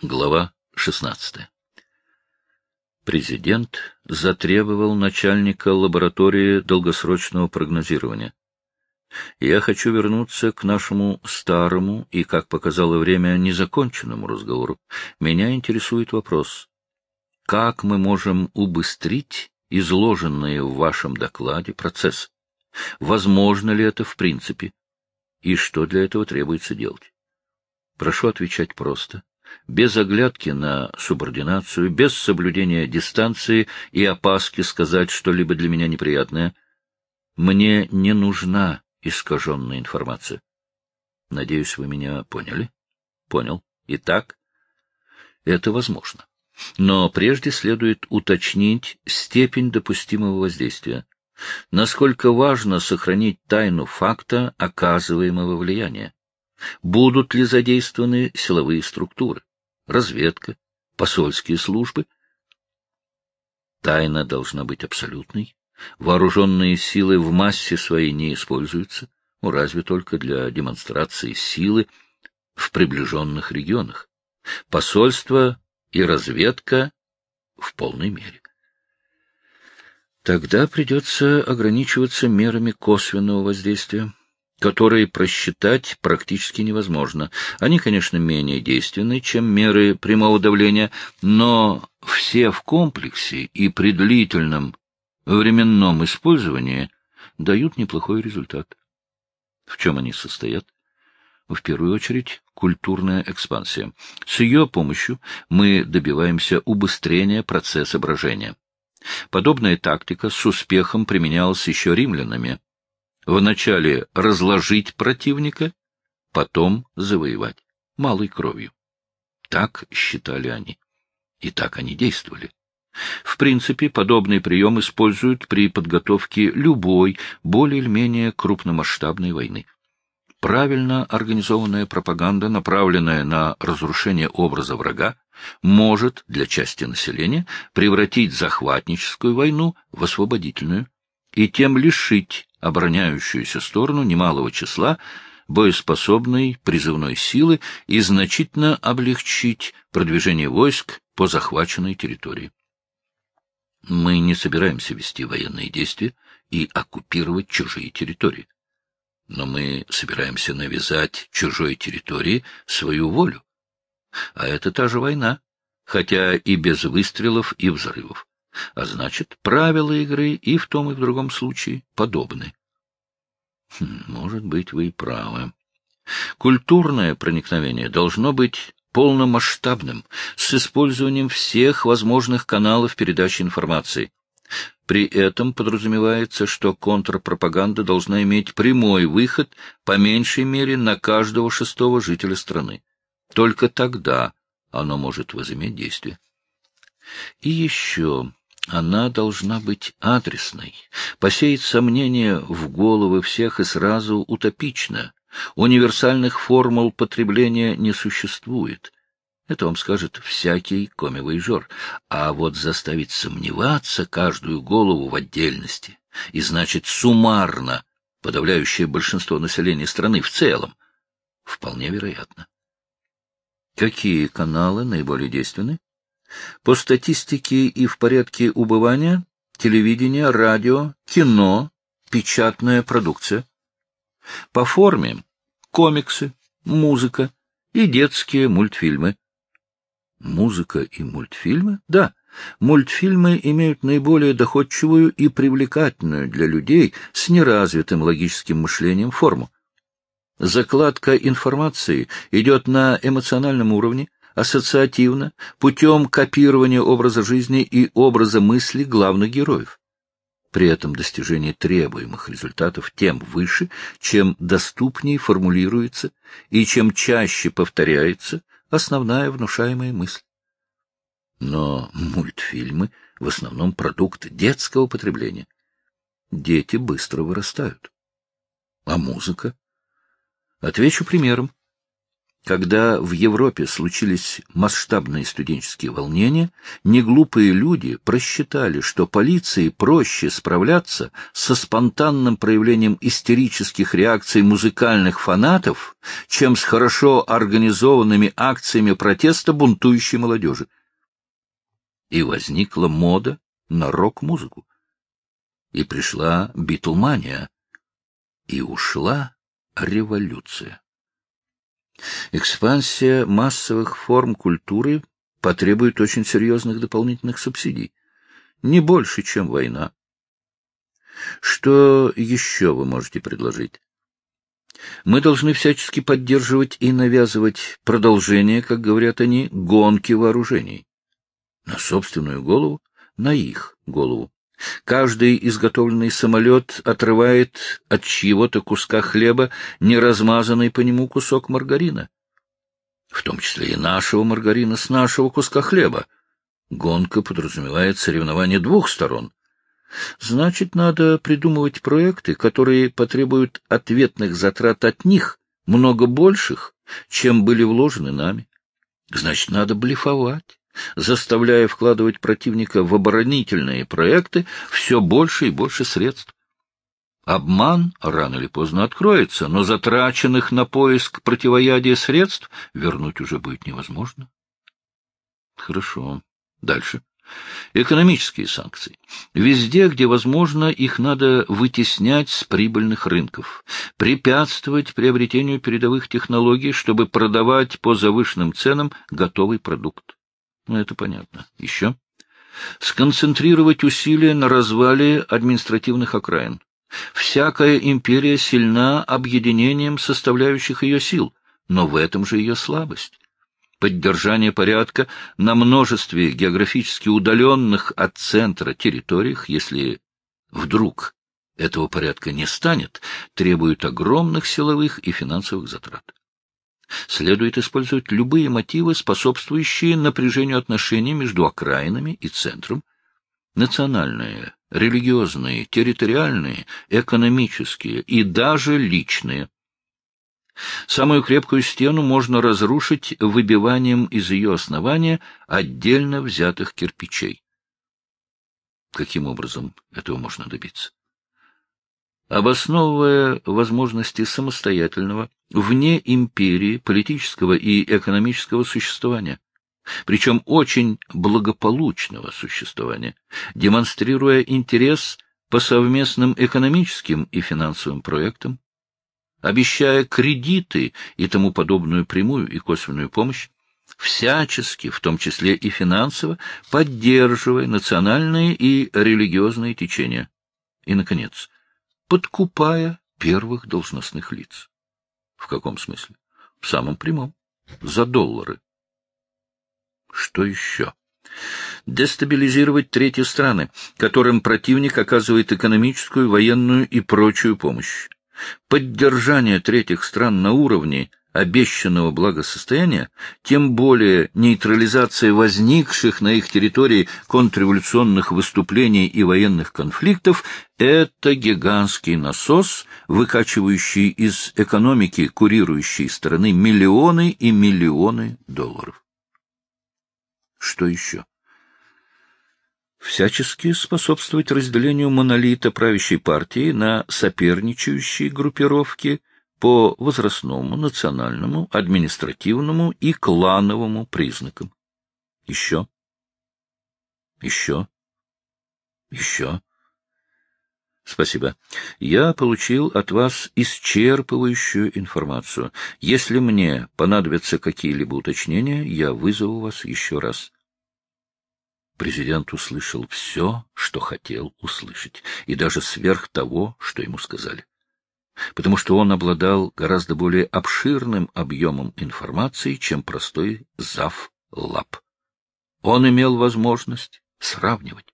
Глава 16. Президент затребовал начальника лаборатории долгосрочного прогнозирования. Я хочу вернуться к нашему старому и, как показало время, незаконченному разговору. Меня интересует вопрос, как мы можем убыстрить изложенные в вашем докладе процесс? Возможно ли это в принципе? И что для этого требуется делать? Прошу отвечать просто без оглядки на субординацию, без соблюдения дистанции и опаски сказать что-либо для меня неприятное. Мне не нужна искаженная информация. Надеюсь, вы меня поняли? Понял. Итак, это возможно. Но прежде следует уточнить степень допустимого воздействия. Насколько важно сохранить тайну факта оказываемого влияния? Будут ли задействованы силовые структуры, разведка, посольские службы? Тайна должна быть абсолютной. Вооруженные силы в массе своей не используются, ну, разве только для демонстрации силы в приближенных регионах. Посольство и разведка в полной мере. Тогда придется ограничиваться мерами косвенного воздействия которые просчитать практически невозможно. Они, конечно, менее действенны, чем меры прямого давления, но все в комплексе и при длительном временном использовании дают неплохой результат. В чем они состоят? В первую очередь, культурная экспансия. С ее помощью мы добиваемся убыстрения процесса брожения. Подобная тактика с успехом применялась еще римлянами вначале разложить противника, потом завоевать малой кровью. Так считали они. И так они действовали. В принципе, подобный прием используют при подготовке любой, более или менее крупномасштабной войны. Правильно организованная пропаганда, направленная на разрушение образа врага, может для части населения превратить захватническую войну в освободительную и тем лишить обороняющуюся сторону немалого числа боеспособной призывной силы и значительно облегчить продвижение войск по захваченной территории. Мы не собираемся вести военные действия и оккупировать чужие территории. Но мы собираемся навязать чужой территории свою волю. А это та же война, хотя и без выстрелов и взрывов. А значит, правила игры и в том, и в другом случае подобны. Хм, может быть, вы и правы. Культурное проникновение должно быть полномасштабным, с использованием всех возможных каналов передачи информации. При этом подразумевается, что контрпропаганда должна иметь прямой выход по меньшей мере на каждого шестого жителя страны. Только тогда оно может возыметь действие. И еще она должна быть адресной, посеять сомнения в головы всех и сразу утопично. Универсальных формул потребления не существует. Это вам скажет всякий комивоежор. А вот заставить сомневаться каждую голову в отдельности, и значит суммарно подавляющее большинство населения страны в целом, вполне вероятно. Какие каналы наиболее действенны? По статистике и в порядке убывания телевидение, радио, кино, печатная продукция. По форме комиксы, музыка и детские мультфильмы. Музыка и мультфильмы? Да, мультфильмы имеют наиболее доходчивую и привлекательную для людей с неразвитым логическим мышлением форму. Закладка информации идет на эмоциональном уровне, ассоциативно, путем копирования образа жизни и образа мысли главных героев. При этом достижение требуемых результатов тем выше, чем доступнее формулируется и чем чаще повторяется основная внушаемая мысль. Но мультфильмы в основном продукт детского потребления. Дети быстро вырастают. А музыка? Отвечу примером. Когда в Европе случились масштабные студенческие волнения, неглупые люди просчитали, что полиции проще справляться со спонтанным проявлением истерических реакций музыкальных фанатов, чем с хорошо организованными акциями протеста бунтующей молодежи. И возникла мода на рок-музыку. И пришла битлмания. И ушла революция. Экспансия массовых форм культуры потребует очень серьезных дополнительных субсидий. Не больше, чем война. Что еще вы можете предложить? Мы должны всячески поддерживать и навязывать продолжение, как говорят они, гонки вооружений. На собственную голову, на их голову. Каждый изготовленный самолет отрывает от чьего-то куска хлеба неразмазанный по нему кусок маргарина. В том числе и нашего маргарина с нашего куска хлеба. Гонка подразумевает соревнование двух сторон. Значит, надо придумывать проекты, которые потребуют ответных затрат от них, много больших, чем были вложены нами. Значит, надо блефовать заставляя вкладывать противника в оборонительные проекты все больше и больше средств. Обман рано или поздно откроется, но затраченных на поиск противоядия средств вернуть уже будет невозможно. Хорошо. Дальше. Экономические санкции. Везде, где возможно, их надо вытеснять с прибыльных рынков, препятствовать приобретению передовых технологий, чтобы продавать по завышенным ценам готовый продукт. Ну, это понятно. Еще. Сконцентрировать усилия на развале административных окраин. Всякая империя сильна объединением составляющих ее сил, но в этом же ее слабость. Поддержание порядка на множестве географически удаленных от центра территориях, если вдруг этого порядка не станет, требует огромных силовых и финансовых затрат. Следует использовать любые мотивы, способствующие напряжению отношений между окраинами и центром. Национальные, религиозные, территориальные, экономические и даже личные. Самую крепкую стену можно разрушить выбиванием из ее основания отдельно взятых кирпичей. Каким образом этого можно добиться? Обосновывая возможности самостоятельного, вне империи политического и экономического существования, причем очень благополучного существования, демонстрируя интерес по совместным экономическим и финансовым проектам, обещая кредиты и тому подобную прямую и косвенную помощь, всячески, в том числе и финансово, поддерживая национальные и религиозные течения. И, наконец, подкупая первых должностных лиц. В каком смысле? В самом прямом. За доллары. Что еще? Дестабилизировать третьи страны, которым противник оказывает экономическую, военную и прочую помощь. Поддержание третьих стран на уровне обещанного благосостояния, тем более нейтрализация возникших на их территории контрреволюционных выступлений и военных конфликтов – это гигантский насос, выкачивающий из экономики курирующей страны миллионы и миллионы долларов. Что еще? всячески способствовать разделению монолита правящей партии на соперничающие группировки по возрастному, национальному, административному и клановому признакам. Еще. Еще. Еще. Спасибо. Я получил от вас исчерпывающую информацию. Если мне понадобятся какие-либо уточнения, я вызову вас еще раз. Президент услышал все, что хотел услышать, и даже сверх того, что ему сказали потому что он обладал гораздо более обширным объемом информации, чем простой зав лап. Он имел возможность сравнивать.